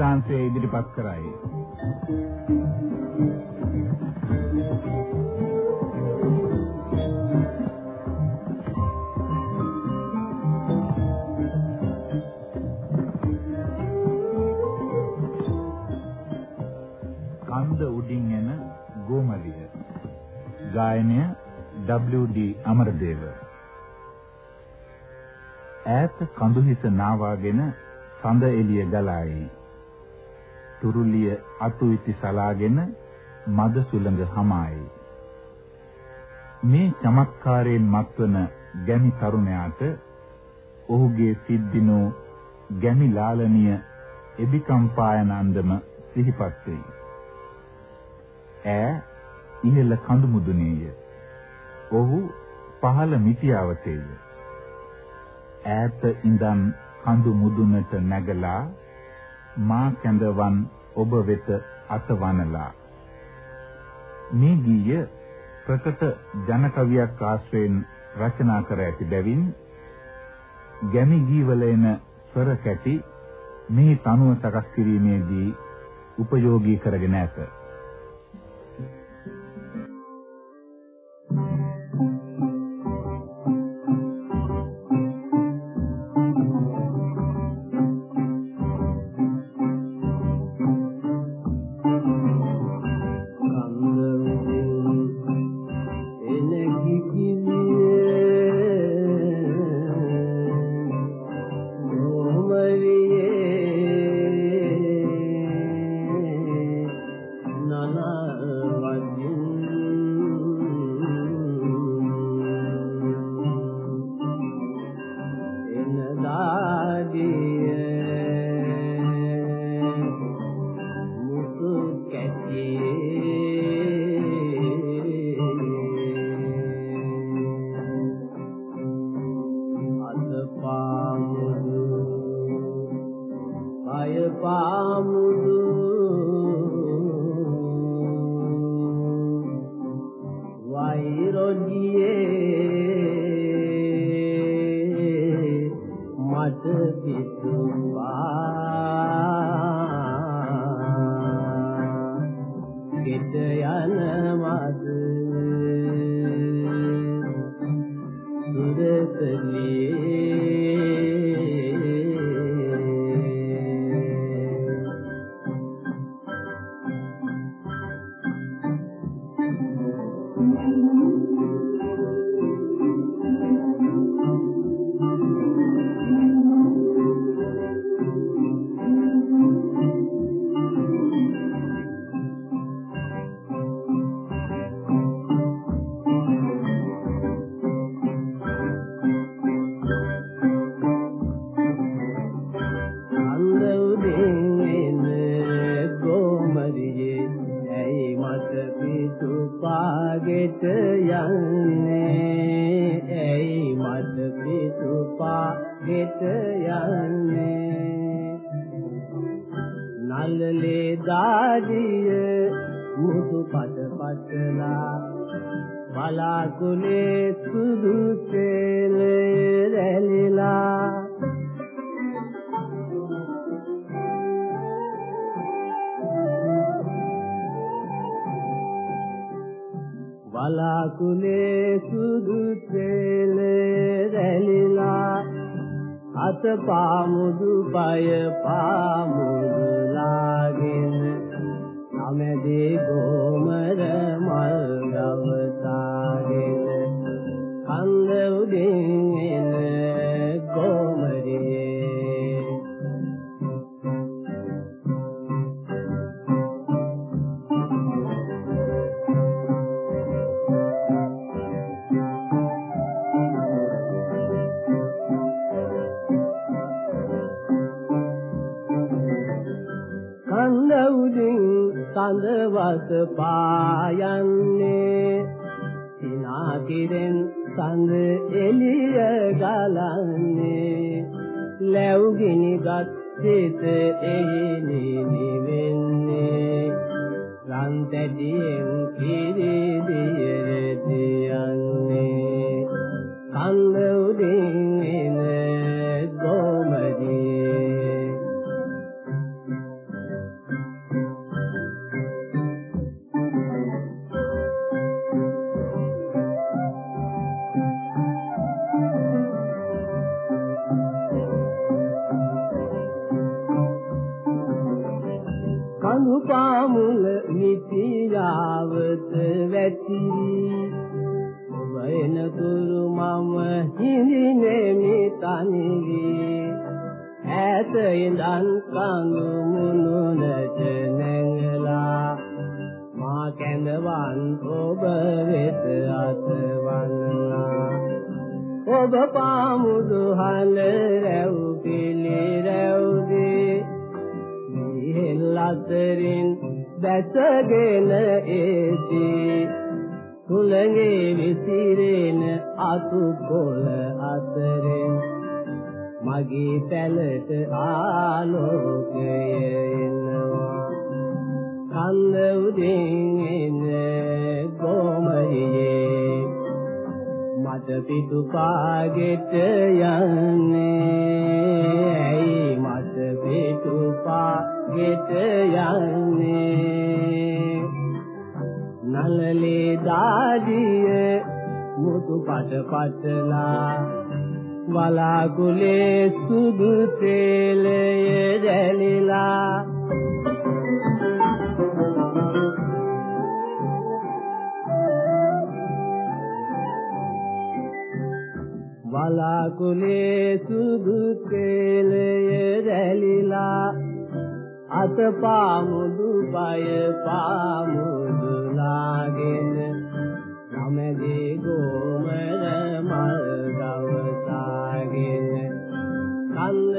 සිංහල සංගීතාංශය ඉදිරිපත් කරයි. කන්ද උඩින් එන ගෝමලිය ගායනය WD අමරදේව ඈත කඳු හිස නාවාගෙන සඳ එළිය ගලායි. තුරුලිය අතු ඉති සලාගෙන මද සුළඟ හමායි. මේ චමත්කාරයෙන් මත්වන ගැමි තරුණයාට ඔහුගේ සිද්දිනෝ ගැමි ලාලනීය එබිකම්පායනන්දම සිහිපත් වෙයි. ඈ ඉහළ කඳු මුදුනේය. ඔහු පහළ මිටියාවතේය. ඈත ඉඳන් කඳු මුදුනට නැගලා මා කැඳවන් ඔබ වෙත අතවනලා මේ ගීය ප්‍රකට ජන කවියක් ආශ්‍රයෙන් රචනා කර ඇති බැවින් ගැමි ගීවල එන ස්වර කැටි මේ තනුව සකස් කිරීමේදී උපයෝගී කරගෙන ඇත. වලාකුලේ සුදු තෙල රැලිලා අත පාමුදු පය පාමුදු ලාගෙන සමදේ ගෝමර සඳවස පායන්නේ. සිනා කිරෙන් සඳ එළිය ගලන්නේ. ලැබුගිනිගත් සිත එහි නිවෙන්නේ. රන් තැටියෙන් කිරි දියර දියන්නේ. කන්ද මිත්‍යාවත වැතිරි වයන තුරු මම හිඳිනේ මිතනිවි ඈත ඉඳන් කඳු මුනුනට නැංගලා මා කැඳවන් ඔබ වෙත අතවන්නා. ඔබ පාමුදු හල රැව් පිලි රැව්දී. මිහෙල් අතරින් දැසගෙන ඒති කුලගේ විසිරෙන අතු කොළ අතරින් මගේ පැලට ආලෝකය එනවා. කන්ද උදින් එන ගෝමයේ මට පිටු පාගෙට යන්නේ. ඇයි මට පිටු පාගෙට යන්නේ. නලලේ දාඩිය මුතු පට පටලා වලාකුලේ සුදු තෙලය දැලිලා. වලාකුලේ සුදු තෙලය දැලිලා අත පාමුදු පය පාමුදු ලාගෙන නමදී ගෝමර මල් දවසාගෙන කන්ද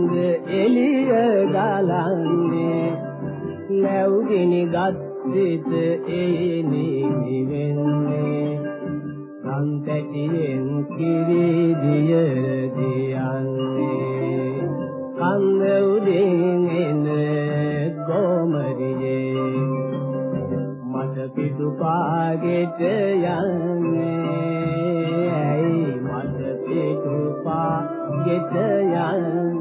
සංග එළිය ගලන්නේ. ලැබුගිනි ගත් සිත එයිනි වෙන්නේ සන්තැටියෙන් කිරි දිය දියන්නේ. කන්ද උඩින් එන ගෝමරියේ. මට පිටු පාගෙට යන්නේ. ඇයි මට පිටු පාගෙට යන්නේ?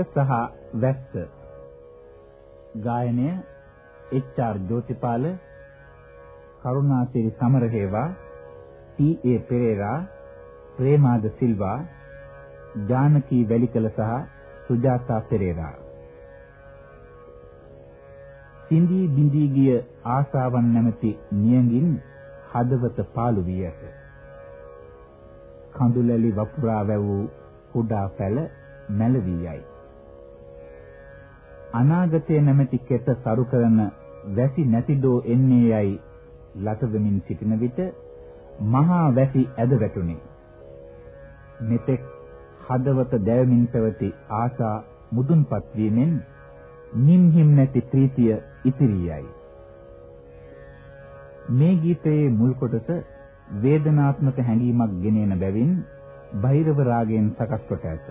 නියඟ සහ වැස්ස ගායනය H R. Jothipala Karunasiri Samarahewa T A. Perera Premada Silva Janaki Wellikala සහ සුජාතා පෙරේරා සිඳී බිඳී ගිය ආසාවන් නැමැති නියඟින් හදවත පාළු වී ඇත කඳුලැලි වපුරා වැවූ කුඩා පැල මැලවී යයි අනාගතයේ නැමැති කෙත සරු කරන වැසි නැතිදෝ එන්නේ යයි ලතදමින් සිටින විට මහා වැසි ඇද වැටුනේ. මෙතෙක් හදවත දැවමින් පැවති ආසා මුදුන්පත් වීමෙන් නිම්හිම් නැති ප්‍රීතිය ඉතිරියයි මේ ගීතයේ මුල් කොටස වේදනාත්මක හැඟීමක් ගෙනෙන බැවින් බෛරව රාගයෙන් සකස් කොට ඇත.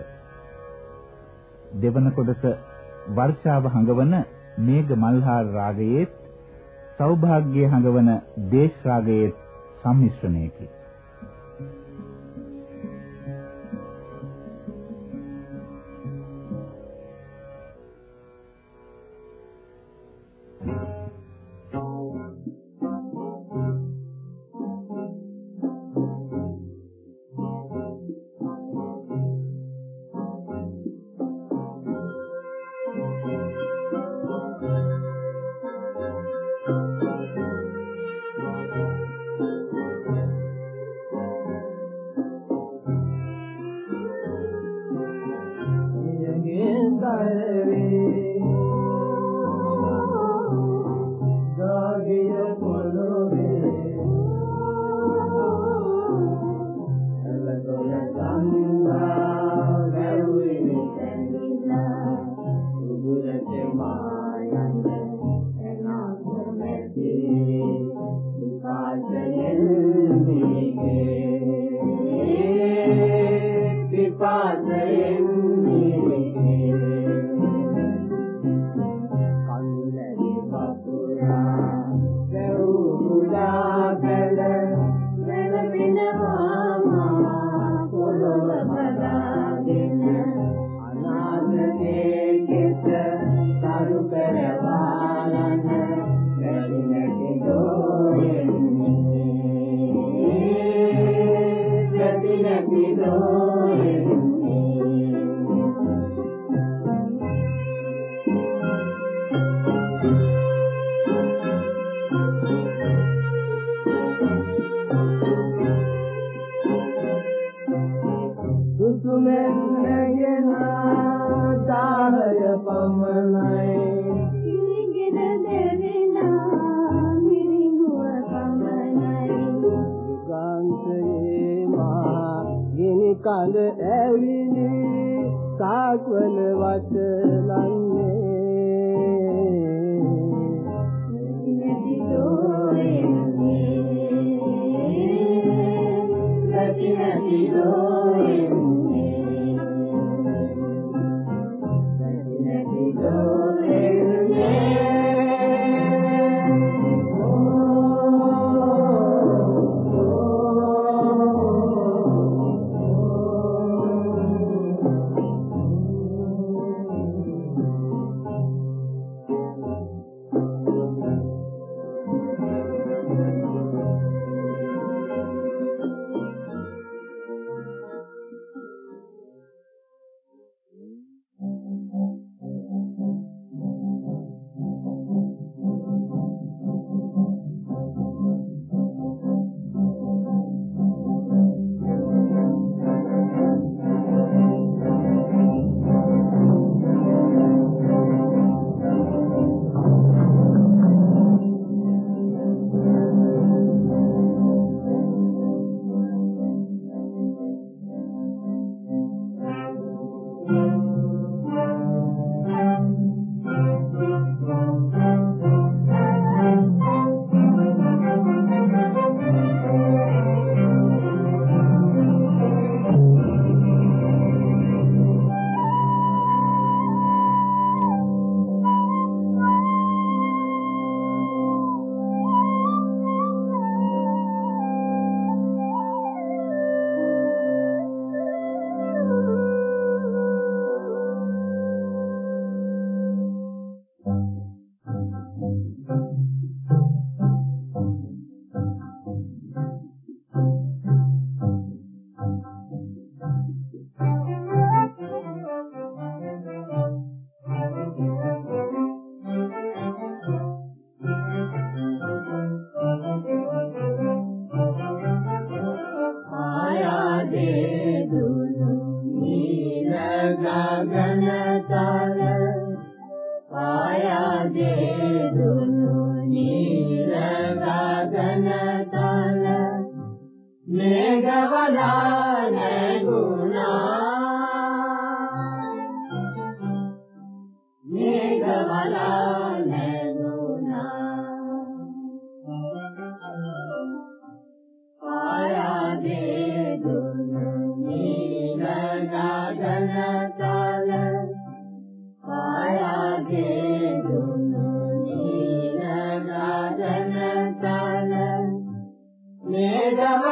දෙවන කොටස වර්ෂාව හඟවන මේඝ මල්හාර රාගයේත් සෞභාග්‍ය හඟවන දේශ රාගයේත් සම්මිශ්‍රණයකි. Nidaye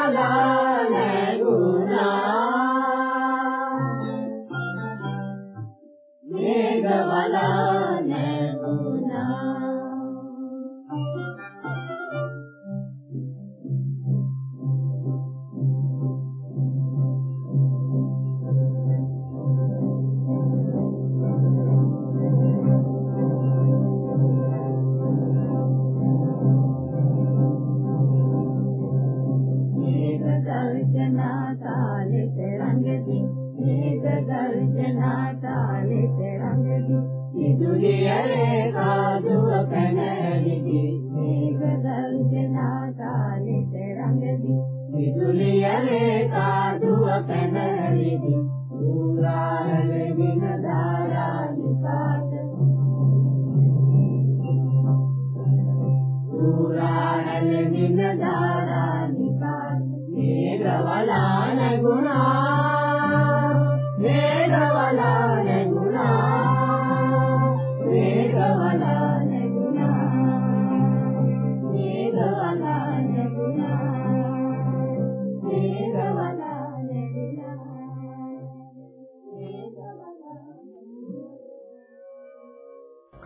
Love.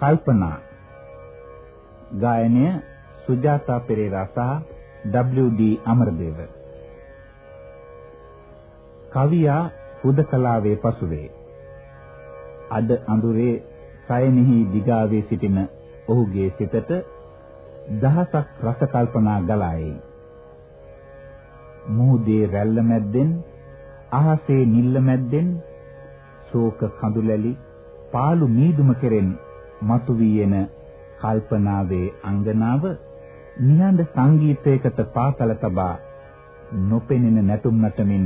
කල්පනා. ගායනය සුජාතා පෙරේරා සහ WD අමරදේව. කවියා හුදකලාවේ පසුවේ. අද අඳුරේ සයනෙහි දිගාවේ සිටින ඔහුගේ සිතට දහසක් රස කල්පනා ගලායි. මුහුදේ රැල්ල මැද්දෙන් අහසේ නිල්ල මැද්දෙන් ශෝක කඳුලැලි පාළු මීදුම කෙරෙන් මතුවී එන කල්පනාවේ අංගනාව නිහඬ සංගීතයකට පාතල තබා නොපෙනෙන නැටුම් නටමින්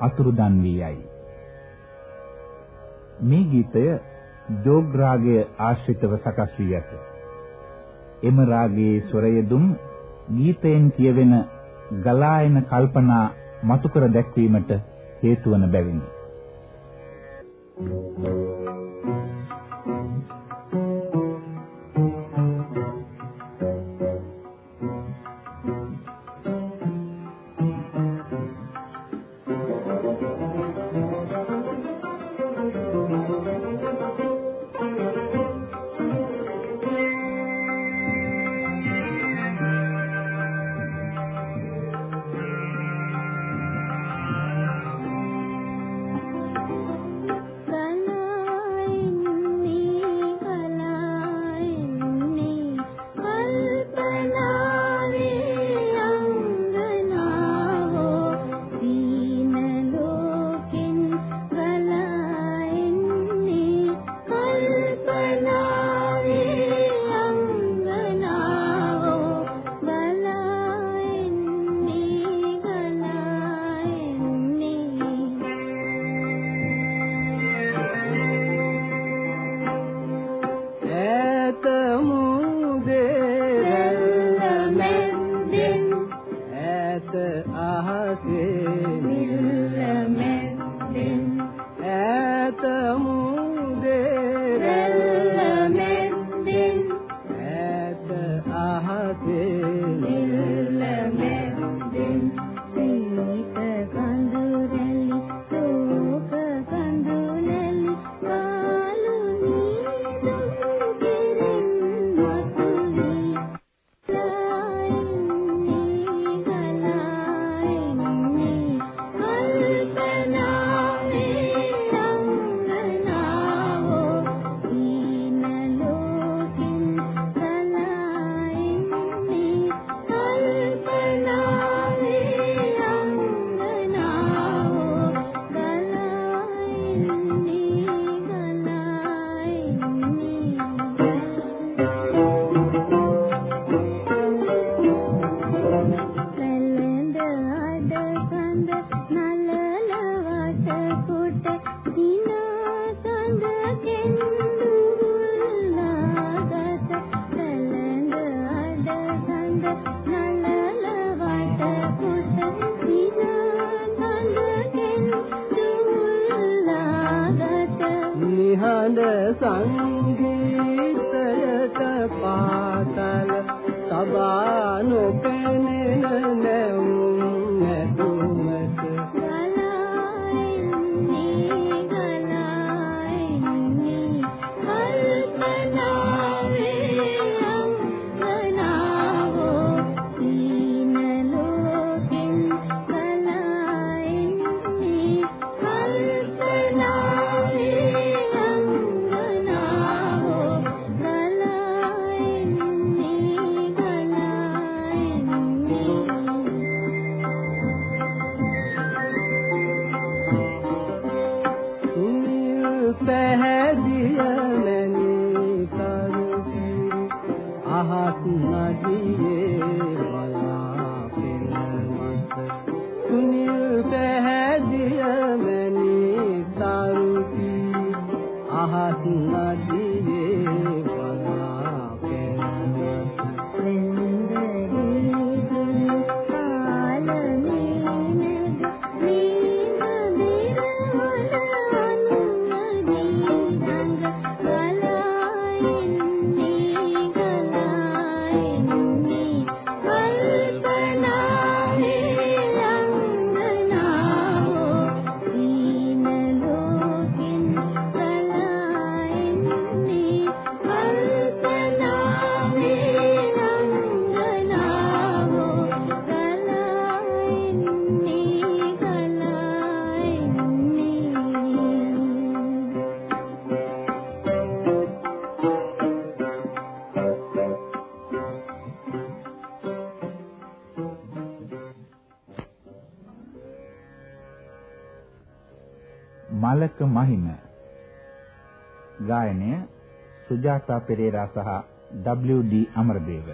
අතුරුදන් වී යයි. මේ ගීතය ජෝග් රාගය ආශ්‍රිතව සකස් වී ඇත. එම රාගයේ ස්වරය දුම් ගීතයෙන් කියවෙන ගලායන කල්පනා මතු කර දැක්වීමට හේතු වන බැවිනි. Thank you. ආහසේ සුජාතා පෙරේරා සහ WD අමරදේව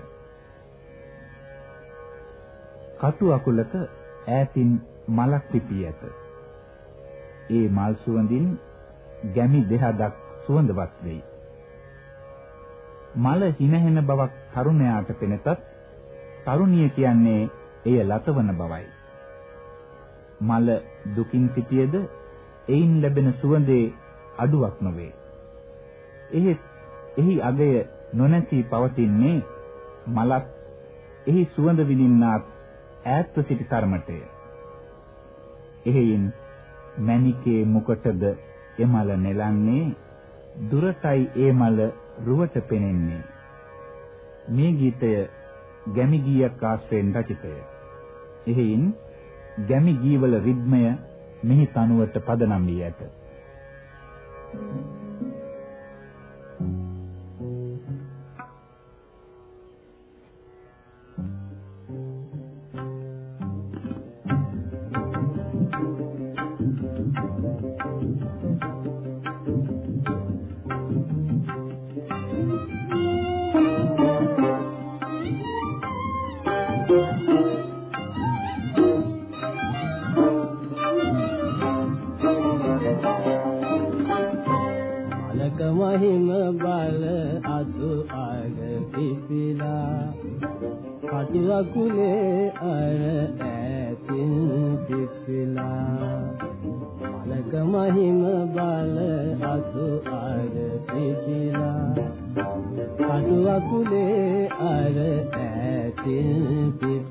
කටු අකුලක ඈතින් මලක් පිපී ඇත. ඒ මල් සුවඳින් ගැමි දෙහදක් සුවඳවත් වෙයි. මල හිනහෙන බවක් තරුණයාට පෙනෙතත් තරුණිය කියන්නේ එය ලතවන බවයි. මල දුකින් සිටියේද එයින් ලැබෙන සුවඳේ අඩුවක් නොවේ. එහෙත් එහි අගය නොනැසී පවතින්නේ මලත් එහි සුවඳ විඳින්නාත් ඈත්ව සිටි තරමටය. එහෙයින් මණිකේ මුකටද එමල නෙලන්නේ දුරටයි ඒ මල රුවට පෙනෙන්නේ. මේ ගීතය ගැමි ගීයක් ආශ්‍රයෙන් රචිතය. එහෙයින් ගැමි ගීවල රිද්මය මෙහි තනුවට පදනම් වී ඇත. Thank you. ඈතින්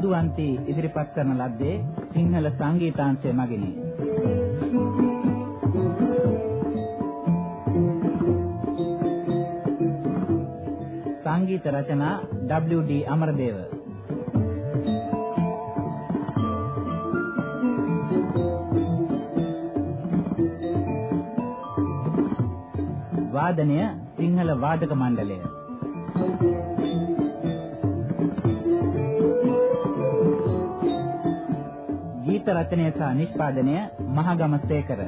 විදුවන්ති ඉදිරිපත් කරන ලද්දේ සිංහල සංගීතාංශය මගිනි. සංගීත රචනා W.D. අමරදේව වාදනය සිංහල වාදක මණ්ඩලය ගීත රචනය සහ නිෂ්පාදනය මහගම සේකර.